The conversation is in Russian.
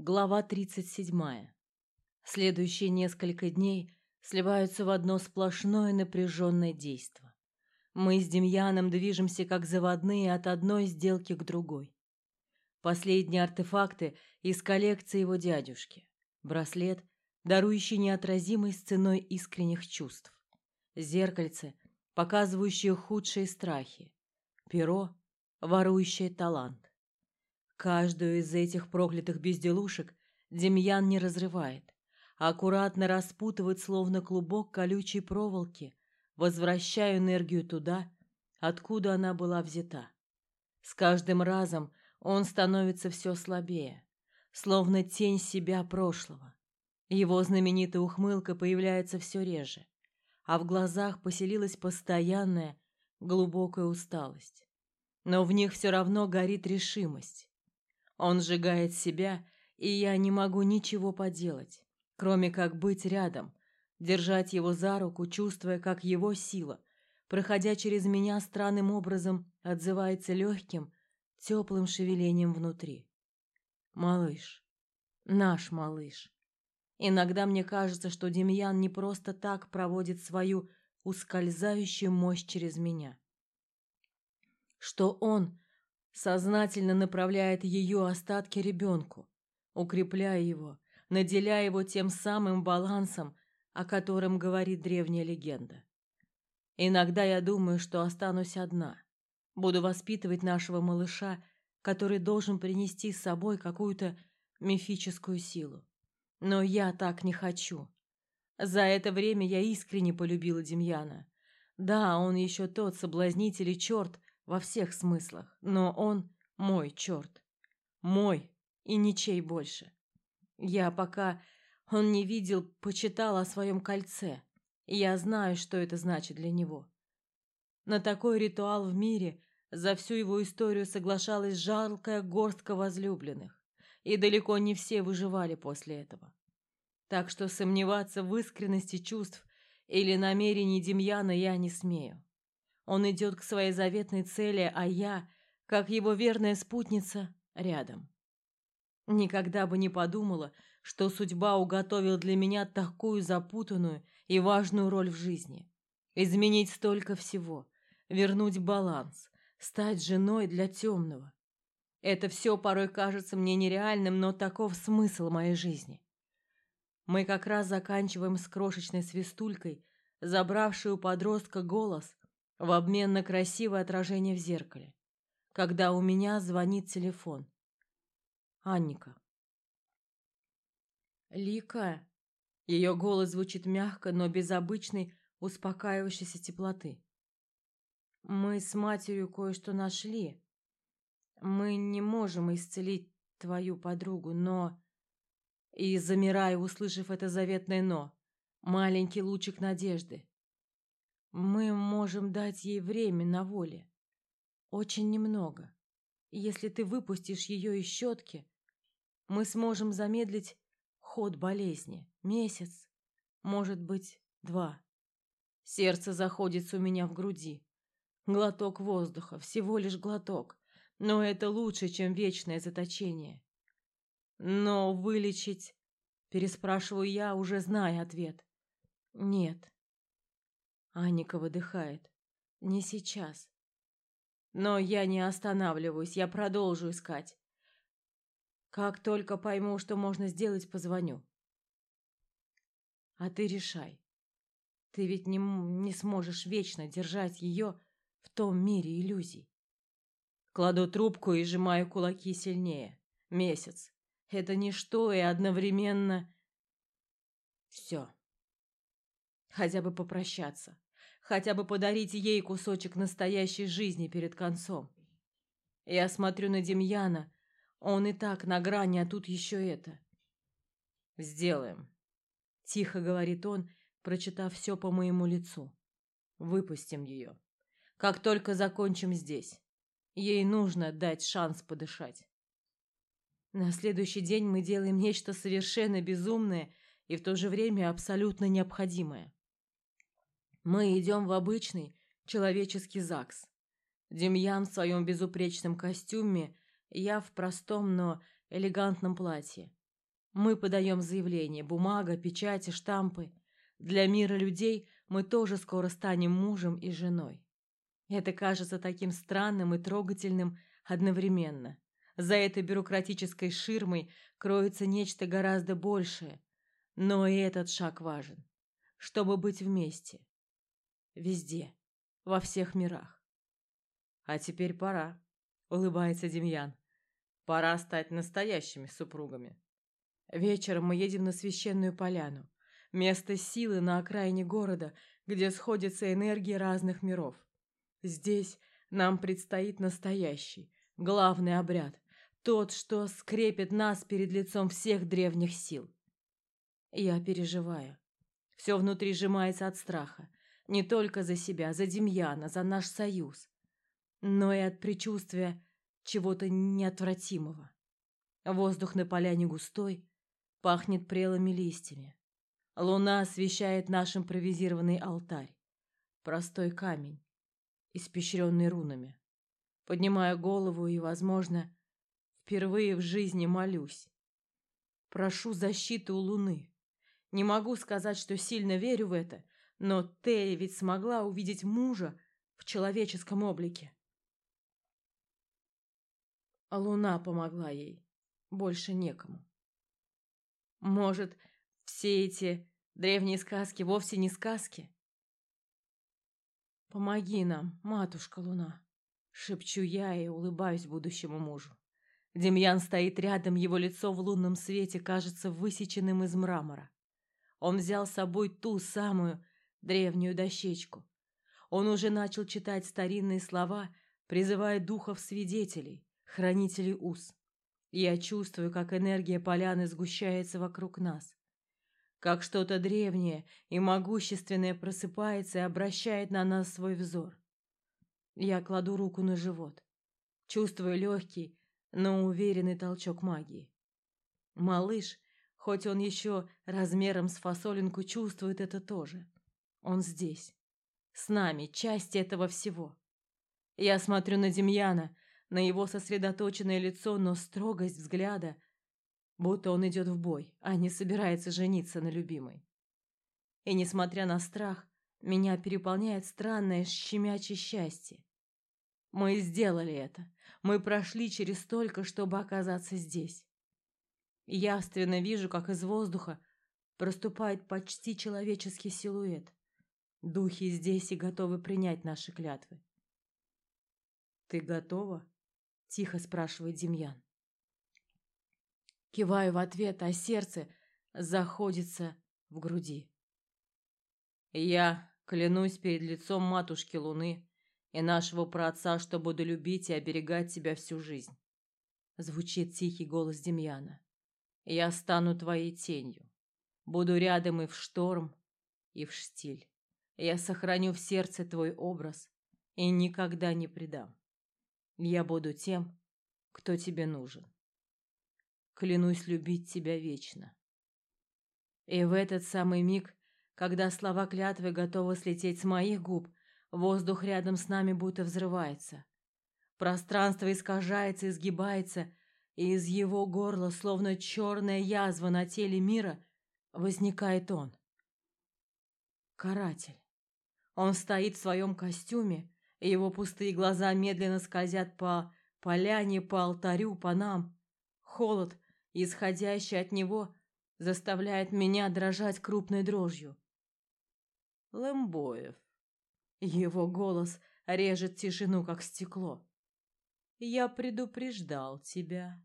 Глава 37. Следующие несколько дней сливаются в одно сплошное напряженное действо. Мы с Демьяном движемся как заводные от одной сделки к другой. Последние артефакты из коллекции его дядюшки. Браслет, дарующий неотразимость ценой искренних чувств. Зеркальце, показывающее худшие страхи. Перо, ворующее талант. Каждую из этих проклятых безделушек Демьян не разрывает, а аккуратно распутывает словно клубок колючей проволоки, возвращая энергию туда, откуда она была взята. С каждым разом он становится все слабее, словно тень себя прошлого. Его знаменитая ухмылка появляется все реже, а в глазах поселилась постоянная, глубокая усталость. Но в них все равно горит решимость. Он сжигает себя, и я не могу ничего поделать, кроме как быть рядом, держать его за руку, чувствуя, как его сила, проходя через меня странным образом, отзывается легким, теплым шевелением внутри. Малыш. Наш малыш. Иногда мне кажется, что Демьян не просто так проводит свою ускользающую мощь через меня. Что он сознательно направляет ее остатки ребенку, укрепляя его, наделяя его тем самым балансом, о котором говорит древняя легенда. Иногда я думаю, что останусь одна. Буду воспитывать нашего малыша, который должен принести с собой какую-то мифическую силу. Но я так не хочу. За это время я искренне полюбила Демьяна. Да, он еще тот соблазнитель и черт, во всех смыслах, но он мой черт. Мой и ничей больше. Я пока он не видел, почитал о своем кольце. я знаю, что это значит для него. На такой ритуал в мире за всю его историю соглашалась жалкая горстка возлюбленных, и далеко не все выживали после этого. Так что сомневаться в искренности чувств или намерений Демьяна я не смею. Он идет к своей заветной цели, а я, как его верная спутница, рядом. Никогда бы не подумала, что судьба уготовила для меня такую запутанную и важную роль в жизни. Изменить столько всего, вернуть баланс, стать женой для темного. Это все порой кажется мне нереальным, но таков смысл моей жизни. Мы как раз заканчиваем с крошечной свистулькой, забравшей у подростка голос в обмен на красивое отражение в зеркале, когда у меня звонит телефон. Анника. Лика. Ее голос звучит мягко, но без обычной успокаивающейся теплоты. Мы с матерью кое-что нашли. Мы не можем исцелить твою подругу, но... И замираю, услышав это заветное «но». Маленький лучик надежды. Мы можем дать ей время на воле. Очень немного. если ты выпустишь ее из щетки, мы сможем замедлить ход болезни. Месяц, может быть, два. Сердце заходится у меня в груди. Глоток воздуха, всего лишь глоток. Но это лучше, чем вечное заточение. Но вылечить... Переспрашиваю я, уже зная ответ. Нет. Аника выдыхает. Не сейчас. Но я не останавливаюсь, я продолжу искать. Как только пойму, что можно сделать, позвоню. А ты решай. Ты ведь не, не сможешь вечно держать ее в том мире иллюзий. Кладу трубку и сжимаю кулаки сильнее. Месяц. Это ничто и одновременно... Все. Хотя бы попрощаться хотя бы подарить ей кусочек настоящей жизни перед концом. Я смотрю на Демьяна, он и так на грани, а тут еще это. «Сделаем», — тихо говорит он, прочитав все по моему лицу. «Выпустим ее. Как только закончим здесь. Ей нужно дать шанс подышать». На следующий день мы делаем нечто совершенно безумное и в то же время абсолютно необходимое. Мы идем в обычный человеческий ЗАГС. Демьян в своем безупречном костюме, я в простом, но элегантном платье. Мы подаем заявление, бумага, печати, штампы. Для мира людей мы тоже скоро станем мужем и женой. Это кажется таким странным и трогательным одновременно. За этой бюрократической ширмой кроется нечто гораздо большее. Но и этот шаг важен, чтобы быть вместе. Везде, во всех мирах. А теперь пора, улыбается Демьян. Пора стать настоящими супругами. Вечером мы едем на священную поляну. Место силы на окраине города, где сходятся энергии разных миров. Здесь нам предстоит настоящий, главный обряд, тот, что скрепит нас перед лицом всех древних сил. Я переживаю. Все внутри сжимается от страха. Не только за себя, за Демьяна, за наш союз, но и от предчувствия чего-то неотвратимого. Воздух на поляне густой, пахнет прелыми листьями. Луна освещает наш импровизированный алтарь. Простой камень, испещренный рунами. Поднимаю голову и, возможно, впервые в жизни молюсь. Прошу защиты у Луны. Не могу сказать, что сильно верю в это, но Тея ведь смогла увидеть мужа в человеческом облике. А Луна помогла ей. Больше некому. Может, все эти древние сказки вовсе не сказки? Помоги нам, матушка Луна, шепчу я и улыбаюсь будущему мужу. Демьян стоит рядом, его лицо в лунном свете кажется высеченным из мрамора. Он взял с собой ту самую древнюю дощечку. Он уже начал читать старинные слова, призывая духов свидетелей, хранителей уз. Я чувствую, как энергия поляны сгущается вокруг нас. Как что-то древнее и могущественное просыпается и обращает на нас свой взор. Я кладу руку на живот. Чувствую легкий, но уверенный толчок магии. Малыш, хоть он еще размером с фасолинку, чувствует это тоже. Он здесь. С нами, часть этого всего. Я смотрю на Демьяна, на его сосредоточенное лицо, но строгость взгляда, будто он идет в бой, а не собирается жениться на любимой. И несмотря на страх, меня переполняет странное щемячее счастье. Мы сделали это. Мы прошли через столько, чтобы оказаться здесь. Явственно вижу, как из воздуха проступает почти человеческий силуэт. Духи здесь и готовы принять наши клятвы. Ты готова? тихо спрашивает Демьян. Киваю в ответ, а сердце заходится в груди. Я клянусь перед лицом матушки Луны и нашего праотца, что буду любить и оберегать тебя всю жизнь. Звучит тихий голос Демьяна. Я стану твоей тенью. Буду рядом и в шторм, и в штиль. Я сохраню в сердце твой образ и никогда не предам. Я буду тем, кто тебе нужен. Клянусь любить тебя вечно. И в этот самый миг, когда слова клятвы готовы слететь с моих губ, воздух рядом с нами будто взрывается. Пространство искажается, изгибается, и из его горла, словно черная язва на теле мира, возникает он. Каратель. Он стоит в своем костюме, и его пустые глаза медленно скользят по поляне, по алтарю, по нам. Холод, исходящий от него, заставляет меня дрожать крупной дрожью. Лэмбоев. Его голос режет тишину, как стекло. Я предупреждал тебя.